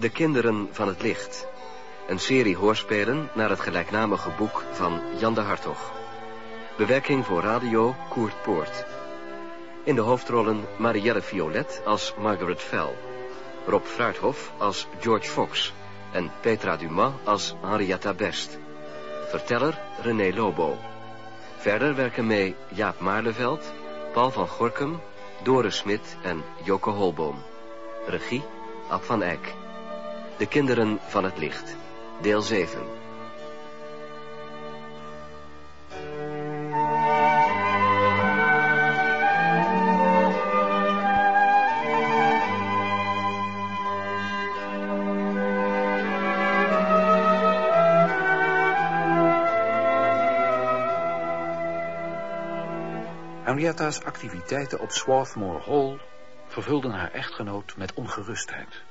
De Kinderen van het Licht. Een serie hoorspelen naar het gelijknamige boek van Jan de Hartog. Bewerking voor radio Koert Poort. In de hoofdrollen Marielle Violet als Margaret Fell. Rob Fruithof als George Fox. En Petra Dumas als Henrietta Best. Verteller René Lobo. Verder werken mee Jaap Maarleveld, Paul van Gorkum, Doris Smit en Joke Holboom. Regie Ab van Eyck. De Kinderen van het Licht. Deel 7. Henrietta's activiteiten op Swarthmore Hall vervulden haar echtgenoot met ongerustheid.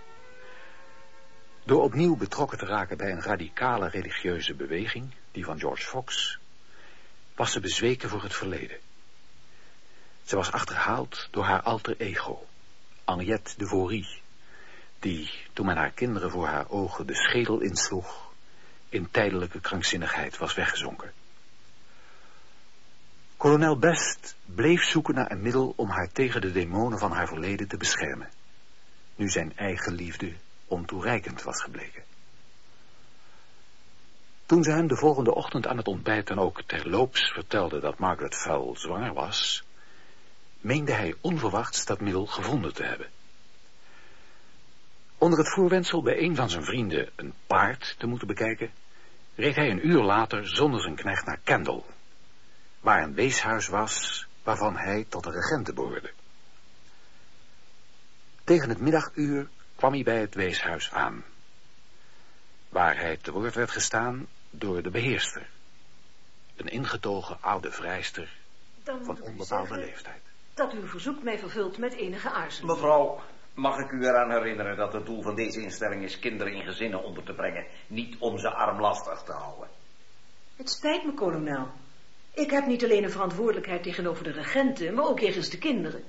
Door opnieuw betrokken te raken bij een radicale religieuze beweging, die van George Fox, was ze bezweken voor het verleden. Ze was achterhaald door haar alter ego, Henriette de Vorie, die, toen men haar kinderen voor haar ogen de schedel insloeg, in tijdelijke krankzinnigheid was weggezonken. Kolonel Best bleef zoeken naar een middel om haar tegen de demonen van haar verleden te beschermen, nu zijn eigen liefde ontoereikend was gebleken. Toen ze hem de volgende ochtend aan het ontbijt dan ook terloops vertelde dat Margaret Fowle zwanger was, meende hij onverwachts dat middel gevonden te hebben. Onder het voorwendsel bij een van zijn vrienden een paard te moeten bekijken, reed hij een uur later zonder zijn knecht naar Kendall, waar een weeshuis was waarvan hij tot de regenten behoorde. Tegen het middaguur kwam hij bij het weeshuis aan, waar hij te woord werd gestaan door de beheerster, een ingetogen oude vrijster Dan van onbepaalde zeggen leeftijd. Dat uw verzoek mij vervult met enige aarzeling. Mevrouw, mag ik u eraan herinneren dat het doel van deze instelling is kinderen in gezinnen onder te brengen, niet om ze armlastig te houden. Het spijt me, kolonel. Ik heb niet alleen een verantwoordelijkheid tegenover de regenten, maar ook jegens de kinderen.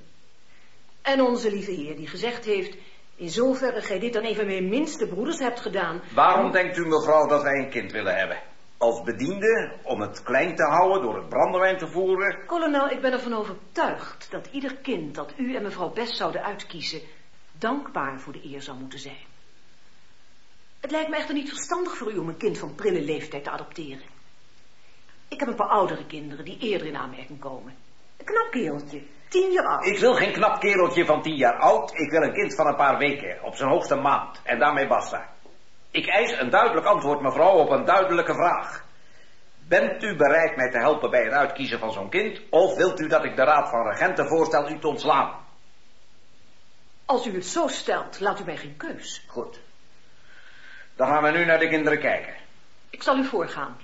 En onze lieve heer die gezegd heeft, in zoverre gij dit aan een van mijn minste broeders hebt gedaan... Waarom denkt u, mevrouw, dat wij een kind willen hebben? Als bediende, om het klein te houden door het brandewijn te voeren? Kolonel, ik ben ervan overtuigd dat ieder kind dat u en mevrouw Best zouden uitkiezen... dankbaar voor de eer zou moeten zijn. Het lijkt me echter niet verstandig voor u om een kind van prille leeftijd te adopteren. Ik heb een paar oudere kinderen die eerder in aanmerking komen. Een knap kereltje, tien jaar oud. Ik wil geen knap kereltje van tien jaar oud. Ik wil een kind van een paar weken, op zijn hoogste maand. En daarmee basta. Ik eis een duidelijk antwoord, mevrouw, op een duidelijke vraag. Bent u bereid mij te helpen bij het uitkiezen van zo'n kind? Of wilt u dat ik de raad van regenten voorstel u te ontslaan? Als u het zo stelt, laat u mij geen keus. Goed. Dan gaan we nu naar de kinderen kijken. Ik zal u voorgaan.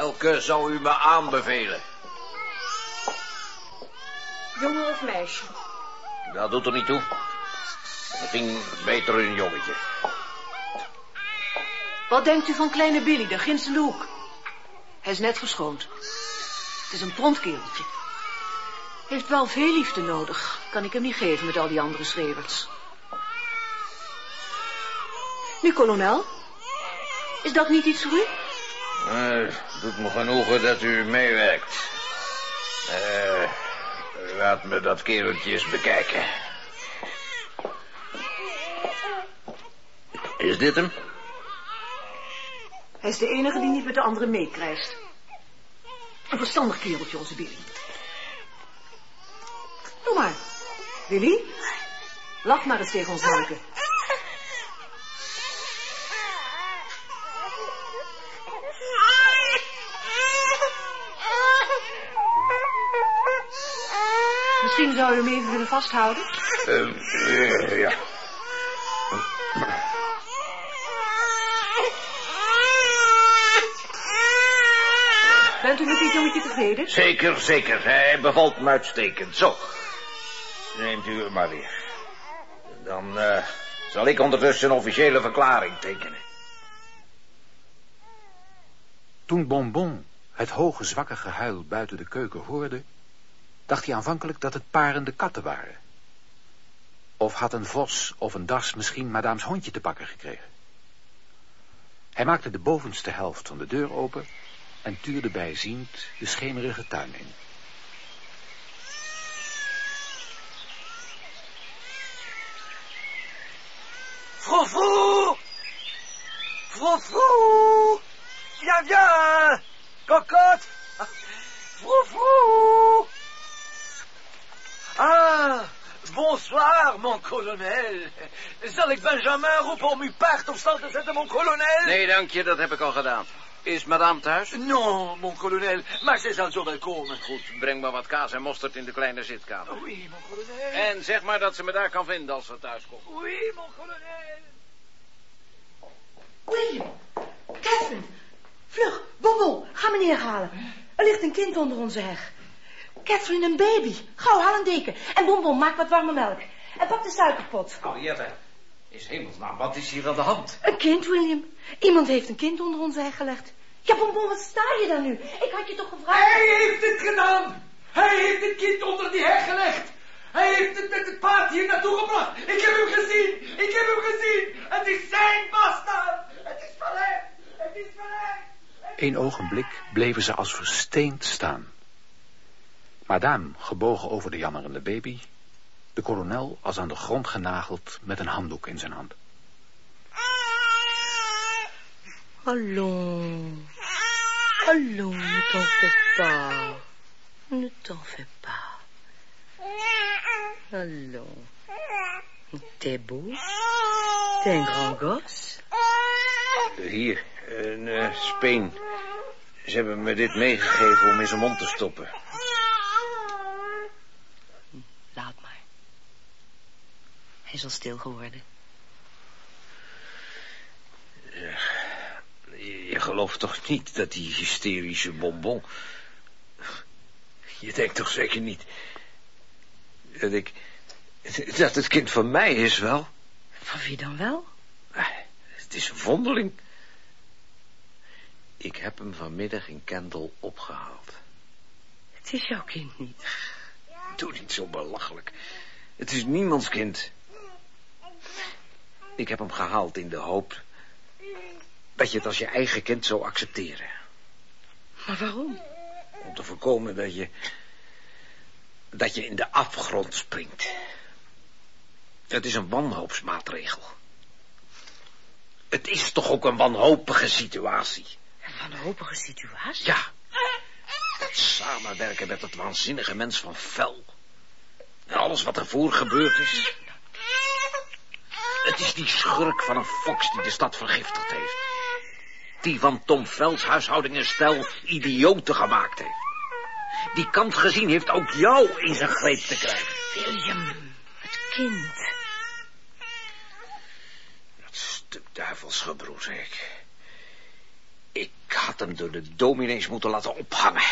Welke zou u me aanbevelen? Jongen of meisje? Dat doet er niet toe. Misschien beter een jongetje. Wat denkt u van kleine Billy, daar ginds in de hoek? Hij is net geschoond. Het is een prompt kereltje. Heeft wel veel liefde nodig. Kan ik hem niet geven met al die andere schreeuwers. Nu, kolonel. Is dat niet iets voor u? Het doet me genoegen dat u meewerkt. Eh, laat me dat kereltje eens bekijken. Is dit hem? Hij is de enige die niet met de anderen meekrijgt. Een verstandig kereltje, onze Billy. Doe maar. Billy, lach maar eens tegen ons Marke. Zou u hem even willen vasthouden. Eh, ja. Bent u met dit jongetje tevreden? Zeker, zeker. Hij bevalt me uitstekend. Zo. Neemt u hem maar weer. Dan eh, zal ik ondertussen een officiële verklaring tekenen. Toen Bonbon het hoge zwakke gehuil buiten de keuken hoorde, dacht hij aanvankelijk dat het parende katten waren. Of had een vos of een das misschien madames hondje te pakken gekregen. Hij maakte de bovenste helft van de deur open en tuurde bijziend de schemerige tuin in. Froufrou Froufrou Viens, viens Cocotte Froufrou Ah Bonsoir, mon kolonel. Zal ik Benjamin roepen om uw paard op stal te zetten, mon kolonel? Nee, dank je, dat heb ik al gedaan. Is madame thuis? Non, mon kolonel, maar ze zal zo wel komen. Goed, breng maar wat kaas en mosterd in de kleine zitkamer. Oui, mon kolonel. En zeg maar dat ze me daar kan vinden als ze thuis komt. Oui, mon kolonel. William, Catherine, vlug, Bonbon, ga meneer halen. Er ligt een kind onder onze heg. Catherine, een baby. Gauw, haal een deken. En Bonbon, maak wat warme melk. En pak de suikerpot. Henriette, is hemelsnaam, wat is hier aan de hand? Een kind, William. Iemand heeft een kind onder onze heg gelegd. Ja, Bonbon, wat sta je daar nu? Ik had je toch gevraagd... Hij heeft het gedaan. Hij heeft het kind onder die heg gelegd. Hij heeft het met het paard hier naartoe gebracht. Ik heb hem gezien. Ik heb hem gezien. Het is zijn bastard. Het is van hem. Het is van hem. Eén ogenblik bleven ze als versteend staan. Madame gebogen over de jammerende baby, de kolonel als aan de grond genageld met een handdoek in zijn hand. Allons. Allons, ne t'en fais pas. Ne t'en fais pas. Allons. T'es beau. T'es un grand gosse. Hier, een uh, speen. Ze hebben me dit meegegeven om in zijn mond te stoppen. Laat maar. Hij is al stil geworden. Je, je gelooft toch niet dat die hysterische bonbon... Je denkt toch zeker niet... Dat ik... Dat het kind van mij is wel? Van wie dan wel? Het is een vondeling. Ik heb hem vanmiddag in Kendall opgehaald. Het is jouw kind niet. Doe niet zo belachelijk. Het is niemands kind. Ik heb hem gehaald in de hoop... dat je het als je eigen kind zou accepteren. Maar waarom? Om te voorkomen dat je... dat je in de afgrond springt. Het is een wanhoopsmaatregel. Het is toch ook een wanhopige situatie? Een wanhopige situatie? Ja. Het samenwerken met dat waanzinnige mens van Vel. En alles wat ervoor gebeurd is. Het is die schurk van een fox die de stad vergiftigd heeft. Die van Tom Vels huishouding en stel idioten gemaakt heeft. Die kant gezien heeft ook jou in zijn greep te krijgen. William, het kind. Dat stuk duivelsgebroed, zeg ik. Ik had hem door de dominees moeten laten ophangen.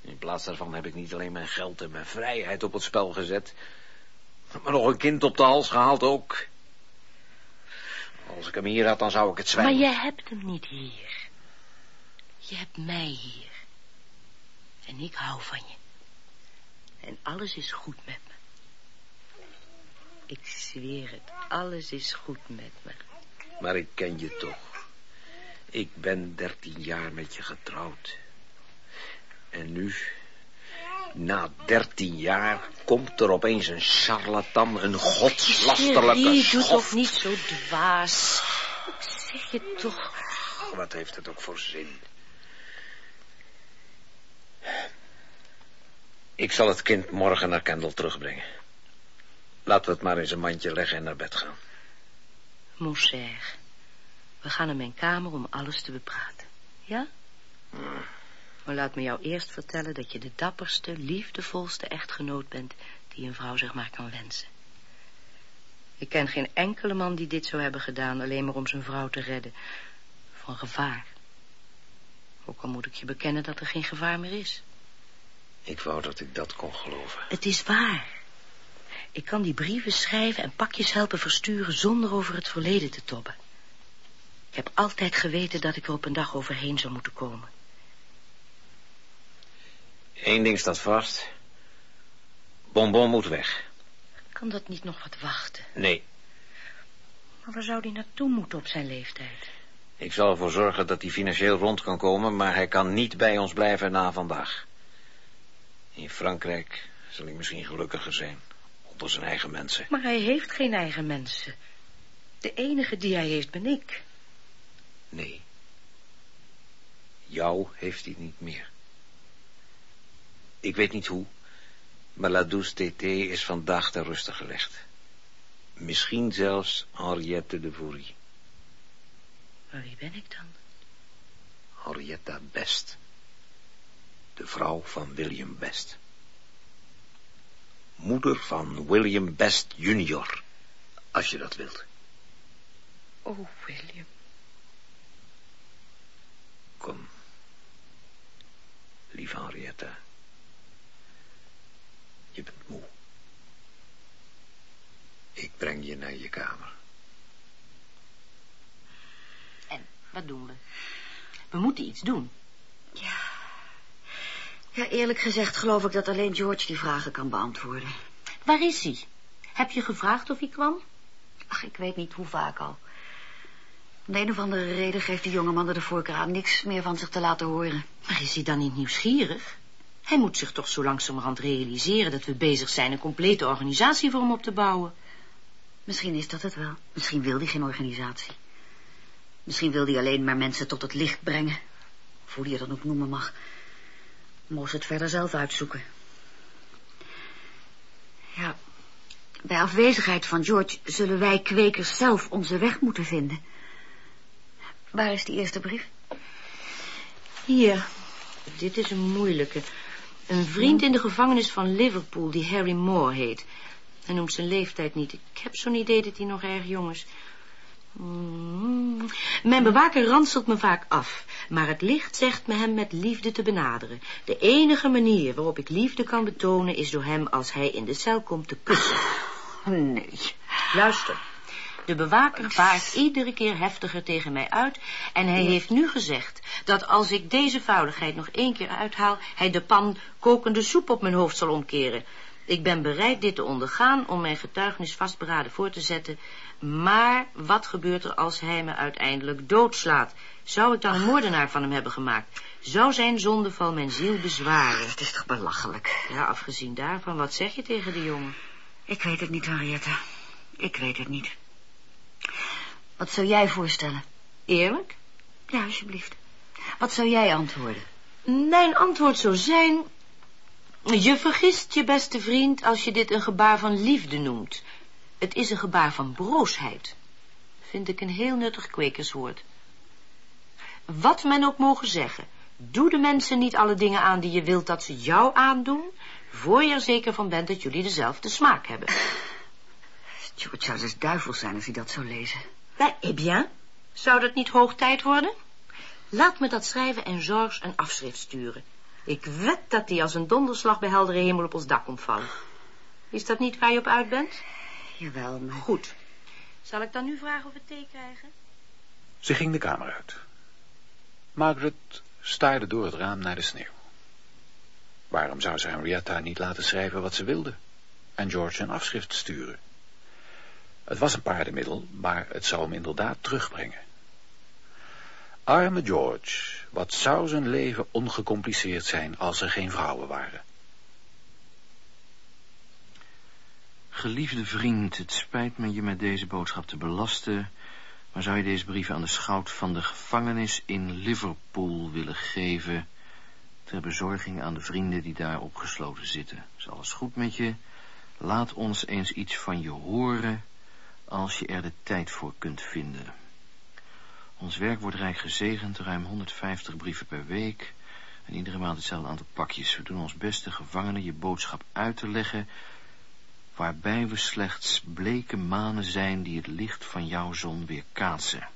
In plaats daarvan heb ik niet alleen mijn geld en mijn vrijheid op het spel gezet, maar nog een kind op de hals gehaald ook. Als ik hem hier had, dan zou ik het zwijgen. Maar je hebt hem niet hier. Je hebt mij hier. En ik hou van je. En alles is goed met me. Ik zweer het, alles is goed met me. Maar ik ken je toch. Ik ben dertien jaar met je getrouwd. En nu, na dertien jaar, komt er opeens een charlatan, een godslasterlijke Thierry, doe schoft. toch niet zo dwaas. Ik zeg je toch. Wat heeft het ook voor zin? Ik zal het kind morgen naar Kendall terugbrengen. Laten we het maar in zijn mandje leggen en naar bed gaan. Mon cher, we gaan naar mijn kamer om alles te bepraten. Ja? Maar laat me jou eerst vertellen dat je de dapperste, liefdevolste echtgenoot bent die een vrouw zich maar kan wensen. Ik ken geen enkele man die dit zou hebben gedaan alleen maar om zijn vrouw te redden van gevaar. Ook al moet ik je bekennen dat er geen gevaar meer is. Ik wou dat ik dat kon geloven. Het is waar. Ik kan die brieven schrijven en pakjes helpen versturen zonder over het verleden te tobben. Ik heb altijd geweten dat ik er op een dag overheen zou moeten komen. Eén ding staat vast. Bonbon moet weg. Kan dat niet nog wat wachten? Nee, Maar waar zou die naartoe moeten op zijn leeftijd? ik zal ervoor zorgen dat hij financieel rond kan komen, maar hij kan niet bij ons blijven na vandaag. In Frankrijk zal hij misschien gelukkiger zijn, onder zijn eigen mensen. Maar hij heeft geen eigen mensen. De enige die hij heeft ben ik. Nee. Jou heeft hij niet meer. Ik weet niet hoe, maar La Douce Tété is vandaag ter ruste gelegd. Misschien zelfs Henriette de Voury. Maar wie ben ik dan? Henrietta Best. De vrouw van William Best. Moeder van William Best junior, als je dat wilt. Oh, William. Kom. Lieve Henrietta. Je bent moe. Ik breng je naar je kamer. En, wat doen we? We moeten iets doen. Ja, eerlijk gezegd geloof ik dat alleen George die vragen kan beantwoorden. Waar is hij? Heb je gevraagd of hij kwam? Ach, ik weet niet hoe vaak al. Om de een of andere reden geeft die jongeman er de voorkeur aan niks meer van zich te laten horen. Maar is hij dan niet nieuwsgierig? Hij moet zich toch zo langzamerhand realiseren dat we bezig zijn een complete organisatie voor hem op te bouwen. Misschien is dat het wel. Misschien wil hij geen organisatie. Misschien wil hij alleen maar mensen tot het licht brengen. Of hoe hij dan ook noemen mag. Moest het verder zelf uitzoeken. Ja, bij afwezigheid van George zullen wij kwekers zelf onze weg moeten vinden. Waar is die eerste brief? Hier, dit is een moeilijke. Een vriend in de gevangenis van Liverpool die Harry Moore heet. Hij noemt zijn leeftijd niet. Ik heb zo'n idee dat hij nog erg jong is. Mm. Mijn bewaker ranselt me vaak af, maar het licht zegt me hem met liefde te benaderen. De enige manier waarop ik liefde kan betonen is door hem als hij in de cel komt te kussen. Nee. Luister. De bewaker vaart iedere keer heftiger tegen mij uit en hij heeft nu gezegd dat als ik deze vuiligheid nog één keer uithaal, hij de pan kokende soep op mijn hoofd zal omkeren. Ik ben bereid dit te ondergaan om mijn getuigenis vastberaden voor te zetten, maar wat gebeurt er als hij me uiteindelijk doodslaat? Zou ik dan een moordenaar van hem hebben gemaakt? Zou zijn zondeval mijn ziel bezwaren? Het is toch belachelijk. Ja, afgezien daarvan, wat zeg je tegen de jongen? Ik weet het niet, Henriette. Ik weet het niet. Wat zou jij voorstellen? Eerlijk? Ja, alsjeblieft. Wat zou jij antwoorden? Mijn antwoord zou zijn... Je vergist je beste vriend als je dit een gebaar van liefde noemt. Het is een gebaar van broosheid. Vind ik een heel nuttig kwekerswoord. Wat men ook mogen zeggen, doe de mensen niet alle dingen aan die je wilt dat ze jou aandoen, voor je er zeker van bent dat jullie dezelfde smaak hebben. George zou dus duivel zijn als hij dat zou lezen. Eh bien, zou dat niet hoog tijd worden? Laat me dat schrijven en Georges een afschrift sturen. Ik wed dat die als een donderslag bij heldere hemel op ons dak komt vallen. Is dat niet waar je op uit bent? Jawel, maar... Goed. Zal ik dan nu vragen of we thee krijgen? Ze ging de kamer uit. Margaret staarde door het raam naar de sneeuw. Waarom zou ze Henrietta niet laten schrijven wat ze wilde en George een afschrift sturen? Het was een paardenmiddel, maar het zou hem inderdaad terugbrengen. Arme George, wat zou zijn leven ongecompliceerd zijn als er geen vrouwen waren? Geliefde vriend, het spijt me je met deze boodschap te belasten, maar zou je deze brief aan de schout van de gevangenis in Liverpool willen geven, ter bezorging aan de vrienden die daar opgesloten zitten? Is alles goed met je? Laat ons eens iets van je horen, als je er de tijd voor kunt vinden. Ons werk wordt rijk gezegend, ruim 150 brieven per week en iedere maand hetzelfde aantal pakjes. We doen ons best de gevangenen je boodschap uit te leggen, waarbij we slechts bleke manen zijn die het licht van jouw zon weer kaatsen.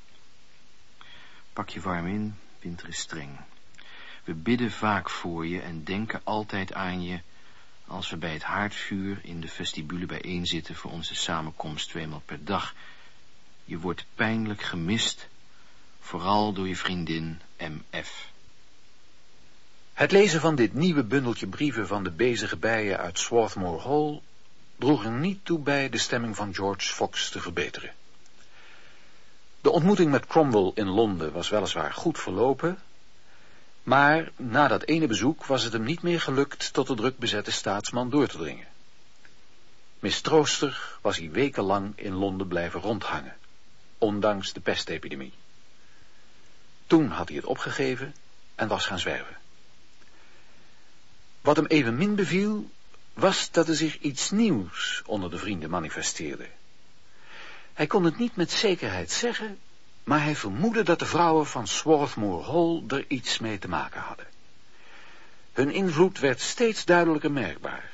Pak je warm in, winter is streng. We bidden vaak voor je en denken altijd aan je als we bij het haardvuur in de vestibule bijeenzitten voor onze samenkomst tweemaal per dag. Je wordt pijnlijk gemist Vooral door je vriendin M.F. Het lezen van dit nieuwe bundeltje brieven van de bezige bijen uit Swarthmore Hall droeg er niet toe bij de stemming van George Fox te verbeteren. De ontmoeting met Cromwell in Londen was weliswaar goed verlopen, maar na dat ene bezoek was het hem niet meer gelukt tot de druk bezette staatsman door te dringen. Mistroostig was hij wekenlang in Londen blijven rondhangen, ondanks de pestepidemie. Toen had hij het opgegeven en was gaan zwerven. Wat hem evenmin beviel, was dat er zich iets nieuws onder de vrienden manifesteerde. Hij kon het niet met zekerheid zeggen, maar hij vermoedde dat de vrouwen van Swarthmore Hall er iets mee te maken hadden. Hun invloed werd steeds duidelijker merkbaar.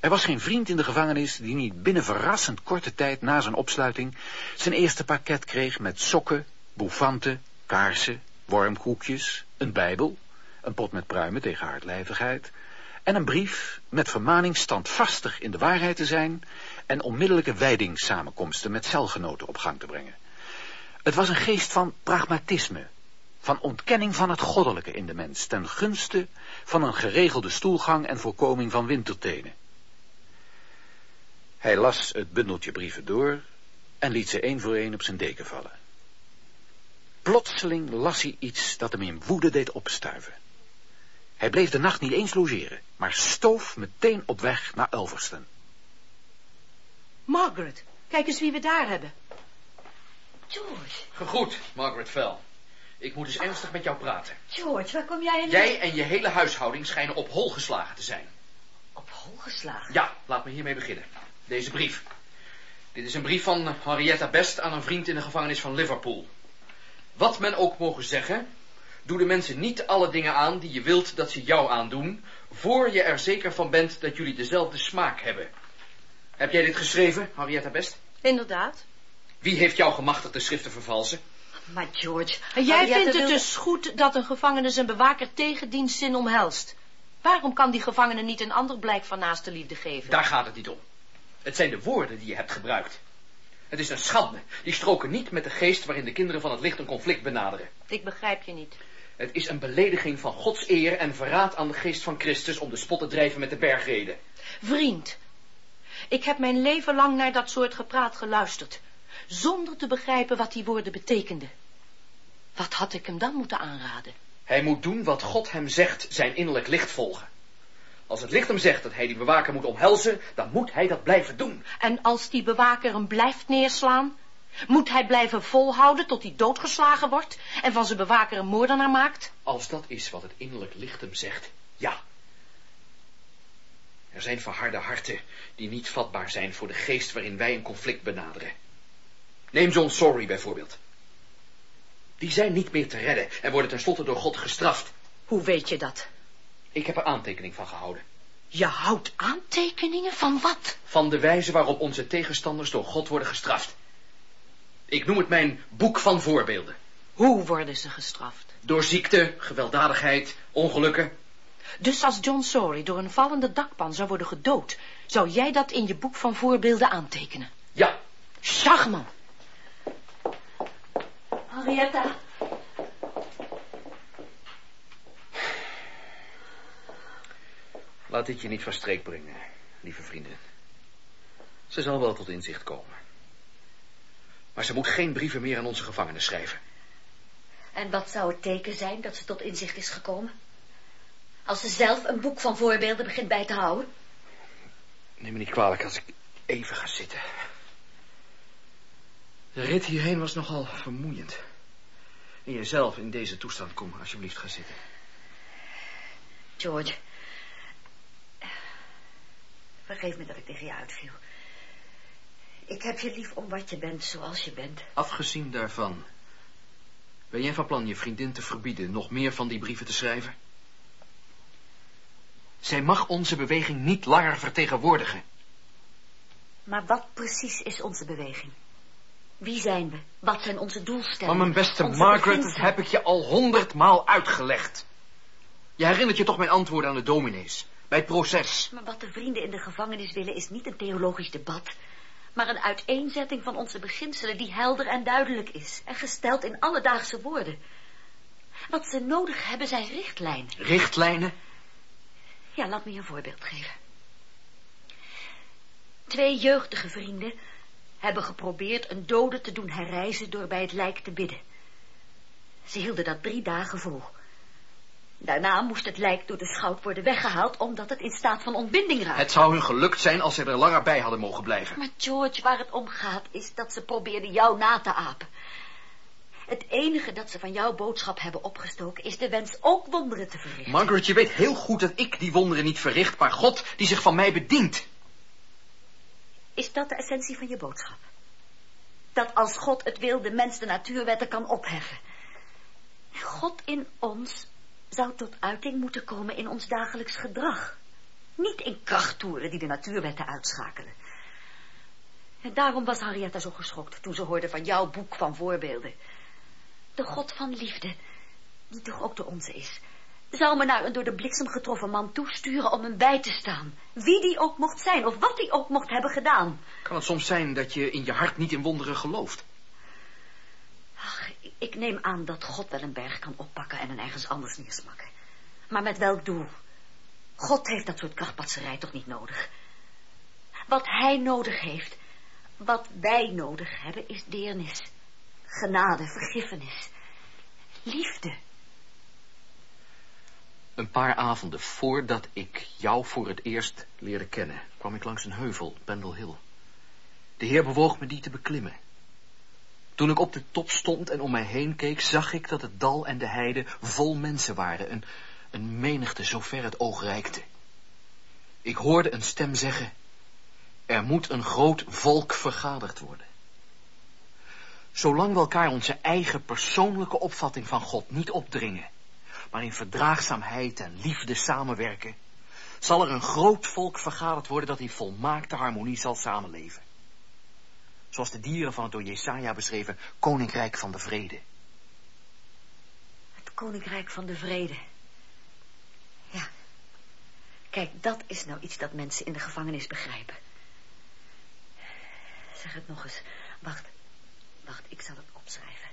Er was geen vriend in de gevangenis die niet binnen verrassend korte tijd na zijn opsluiting zijn eerste pakket kreeg met sokken, bouffanten, kaarsen, wormkoekjes, een bijbel, een pot met pruimen tegen hardlijvigheid en een brief met vermaning standvastig in de waarheid te zijn en onmiddellijke wijdingssamenkomsten met celgenoten op gang te brengen. Het was een geest van pragmatisme, van ontkenning van het goddelijke in de mens, ten gunste van een geregelde stoelgang en voorkoming van wintertenen. Hij las het bundeltje brieven door en liet ze één voor één op zijn deken vallen. Plotseling las hij iets dat hem in woede deed opstuiven. Hij bleef de nacht niet eens logeren, maar stoof meteen op weg naar Ulverston. Margaret, kijk eens wie we daar hebben. George, Gegroet, Margaret Fell. Ik moet eens ernstig met jou praten. George, waar kom jij in? Jij en je hele huishouding schijnen op hol geslagen te zijn. Op hol geslagen? Ja, laat me hiermee beginnen. Deze brief. Dit is een brief van Henrietta Best aan een vriend in de gevangenis van Liverpool. Wat men ook mogen zeggen, doe de mensen niet alle dingen aan die je wilt dat ze jou aandoen, voor je er zeker van bent dat jullie dezelfde smaak hebben. Heb jij dit geschreven, Henrietta Best? Inderdaad. Wie heeft jou gemachtigd de schrift te vervalsen? Maar George... Jij vindt het wilde- dus goed dat een gevangene zijn bewaker tegen dienstzin omhelst. Waarom kan die gevangene niet een ander blijk van naaste liefde geven? Daar gaat het niet om. Het zijn de woorden die je hebt gebruikt. Het is een schande. Die stroken niet met de geest waarin de kinderen van het licht een conflict benaderen. Ik begrijp je niet. Het is een belediging van Gods eer en verraad aan de geest van Christus om de spot te drijven met de bergreden. Vriend, ik heb mijn leven lang naar dat soort gepraat geluisterd, zonder te begrijpen wat die woorden betekenden. Wat had ik hem dan moeten aanraden? Hij moet doen wat God hem zegt, zijn innerlijk licht volgen. Als het licht hem zegt dat hij die bewaker moet omhelzen, dan moet hij dat blijven doen. En als die bewaker hem blijft neerslaan, moet hij blijven volhouden tot hij doodgeslagen wordt en van zijn bewaker een moordenaar maakt? Als dat is wat het innerlijk licht hem zegt, ja. Er zijn verharde harten die niet vatbaar zijn voor de geest waarin wij een conflict benaderen. Neem John Sorry bijvoorbeeld. Die zijn niet meer te redden en worden tenslotte door God gestraft. Hoe weet je dat? Ik heb er aantekening van gehouden. Je houdt aantekeningen van wat? Van de wijze waarop onze tegenstanders door God worden gestraft. Ik noem het mijn boek van voorbeelden. Hoe worden ze gestraft? Door ziekte, gewelddadigheid, ongelukken. Dus als John Sorry door een vallende dakpan zou worden gedood, zou jij dat in je boek van voorbeelden aantekenen? Ja, Schachman, Henrietta, laat dit je niet van streek brengen, lieve vriendin. Ze zal wel tot inzicht komen. Maar ze moet geen brieven meer aan onze gevangenen schrijven. en wat zou het teken zijn dat ze tot inzicht is gekomen? Als ze zelf een boek van voorbeelden begint bij te houden? Neem me niet kwalijk als ik even ga zitten. De rit hierheen was nogal vermoeiend. En jezelf in deze toestand, kom alsjeblieft ga zitten. George. Vergeef me dat ik tegen je uitviel. Ik heb je lief om wat je bent, zoals je bent. Afgezien daarvan, ben jij van plan je vriendin te verbieden nog meer van die brieven te schrijven? Zij mag onze beweging niet langer vertegenwoordigen. Maar wat precies is onze beweging? Wie zijn we? Wat zijn onze doelstellingen? Maar mijn beste Onze Margaret, dat heb ik je al honderdmaal uitgelegd. Je herinnert je toch mijn antwoorden aan de dominees, bij het proces. Maar wat de vrienden in de gevangenis willen is niet een theologisch debat, maar een uiteenzetting van onze beginselen die helder en duidelijk is en gesteld in alledaagse woorden. Wat ze nodig hebben zijn richtlijnen. Richtlijnen? Ja, laat me je een voorbeeld geven. Twee jeugdige vrienden hebben geprobeerd een dode te doen herrijzen door bij het lijk te bidden. Ze hielden dat drie dagen vol. Daarna moest het lijk door de schout worden weggehaald, omdat het in staat van ontbinding raakte. Het zou hun gelukt zijn als ze er langer bij hadden mogen blijven. Maar George, waar het om gaat, is dat ze probeerden jou na te apen. Het enige dat ze van jouw boodschap hebben opgestoken is de wens ook wonderen te verrichten. Margaret, je weet heel goed dat ik die wonderen niet verricht, maar God die zich van mij bedient. Is dat de essentie van je boodschap? Dat als God het wil, de mens de natuurwetten kan opheffen. God in ons zou tot uiting moeten komen in ons dagelijks gedrag. Niet in krachttoeren die de natuurwetten uitschakelen. En daarom was Henrietta zo geschokt toen ze hoorde van jouw boek van voorbeelden. De God van liefde, die toch ook de onze is, zou me naar een door de bliksem getroffen man toesturen om hem bij te staan. Wie die ook mocht zijn, of wat die ook mocht hebben gedaan. Kan het soms zijn dat je in je hart niet in wonderen gelooft? Ach, ik neem aan dat God wel een berg kan oppakken en een ergens anders neersmakken. Maar met welk doel? God heeft dat soort krachtpatserij toch niet nodig? Wat hij nodig heeft, wat wij nodig hebben, is deernis, genade, vergiffenis, liefde. Een paar avonden voordat ik jou voor het eerst leerde kennen, kwam ik langs een heuvel, Pendle Hill. De Heer bewoog me die te beklimmen. Toen ik op de top stond en om mij heen keek, zag ik dat het dal en de heide vol mensen waren, een, een menigte zover het oog reikte. Ik hoorde een stem zeggen, er moet een groot volk vergaderd worden. Zolang we elkaar onze eigen persoonlijke opvatting van God niet opdringen, maar in verdraagzaamheid en liefde samenwerken, zal er een groot volk vergaderd worden dat in volmaakte harmonie zal samenleven. Zoals de dieren van het door Jesaja beschreven Koninkrijk van de Vrede. Het Koninkrijk van de Vrede. Ja. Kijk, dat is nou iets dat mensen in de gevangenis begrijpen. Zeg het nog eens. Wacht. Wacht, ik zal het opschrijven.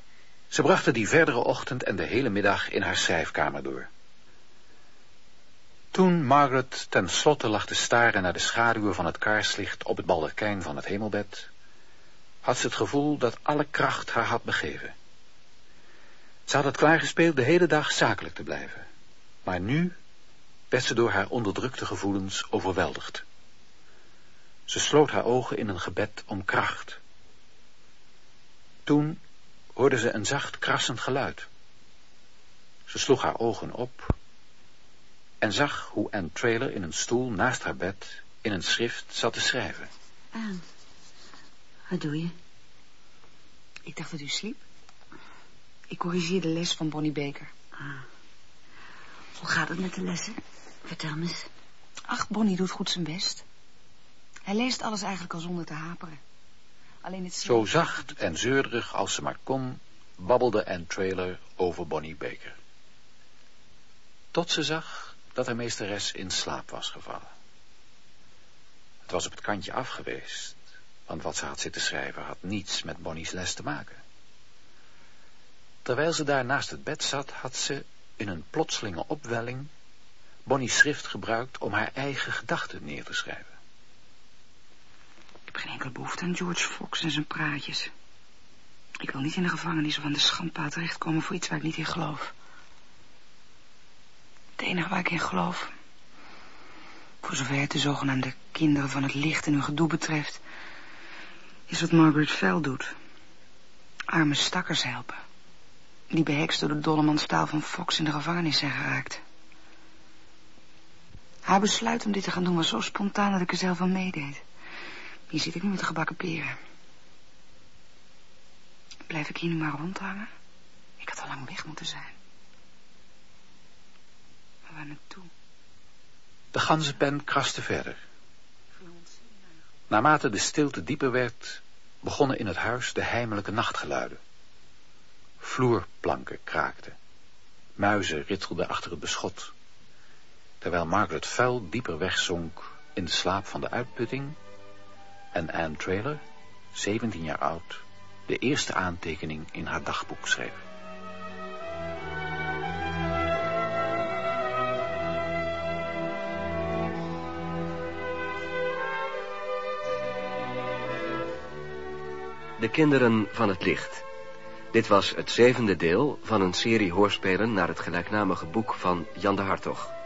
Ze brachten die verdere ochtend en de hele middag in haar schrijfkamer door. Toen Margaret ten slotte lag te staren naar de schaduwen van het kaarslicht op het baldakijn van het hemelbed, had ze het gevoel dat alle kracht haar had begeven. Ze had het klaargespeeld de hele dag zakelijk te blijven, maar nu werd ze door haar onderdrukte gevoelens overweldigd. Ze sloot haar ogen in een gebed om kracht. Toen hoorde ze een zacht krassend geluid. Ze sloeg haar ogen op en zag hoe Anne Trailer in een stoel naast haar bed in een schrift zat te schrijven. Anne, wat doe je? Ik dacht dat u sliep. Ik corrigeer de les van Bonnie Baker. Ah. Hoe gaat het met de lessen? Vertel me eens. Ach, Bonnie doet goed zijn best. Hij leest alles eigenlijk al zonder te haperen. Alleen het... Zo zacht en zeurderig als ze maar kon, babbelde Anne Trailer over Bonnie Baker. Tot ze zag dat haar meesteres in slaap was gevallen. Het was op het kantje af geweest, want wat ze had zitten schrijven had niets met Bonnie's les te maken. Terwijl ze daar naast het bed zat, had ze in een plotselinge opwelling Bonnie's schrift gebruikt om haar eigen gedachten neer te schrijven. Geen enkele behoefte aan George Fox en zijn praatjes. Ik wil niet in de gevangenis of aan de schandpaal terechtkomen voor iets waar ik niet in geloof. Het enige waar ik in geloof, voor zover het de zogenaamde kinderen van het licht en hun gedoe betreft, is wat Margaret Fell doet. Arme stakkers helpen. Die behekst door de dollemansstaal van Fox in de gevangenis zijn geraakt. Haar besluit om dit te gaan doen was zo spontaan dat ik er zelf aan meedeed. Hier zit ik nu met de gebakken peren. Blijf ik hier nu maar rondhangen? Ik had al lang weg moeten zijn. Maar waar naartoe? De ganzenpen kraste verder. Naarmate de stilte dieper werd, begonnen in het huis de heimelijke nachtgeluiden. Vloerplanken kraakten. Muizen ritselden achter het beschot. Terwijl Margaret Fell dieper wegzonk in de slaap van de uitputting en Anne Trailer 17 jaar oud, de eerste aantekening in haar dagboek schreef. De kinderen van het licht. Dit was het zevende deel van een serie hoorspelen naar het gelijknamige boek van Jan de Hartog.